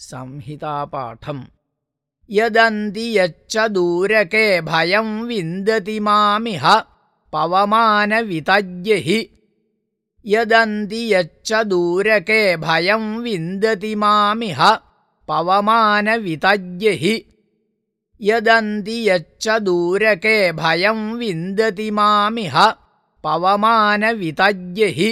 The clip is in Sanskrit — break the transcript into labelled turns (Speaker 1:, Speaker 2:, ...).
Speaker 1: संहितापाठम्। यदन्ति यच्च दूरके भयं विन्दति मामिह पवमानवितज्ञहि यदन्ति यच्च दूरके भयं विन्दति मामिह पवमानवितज्ञहि यदन्ति यच्च दूरके भयं विन्दति मामिह पवमानवितज्ञहि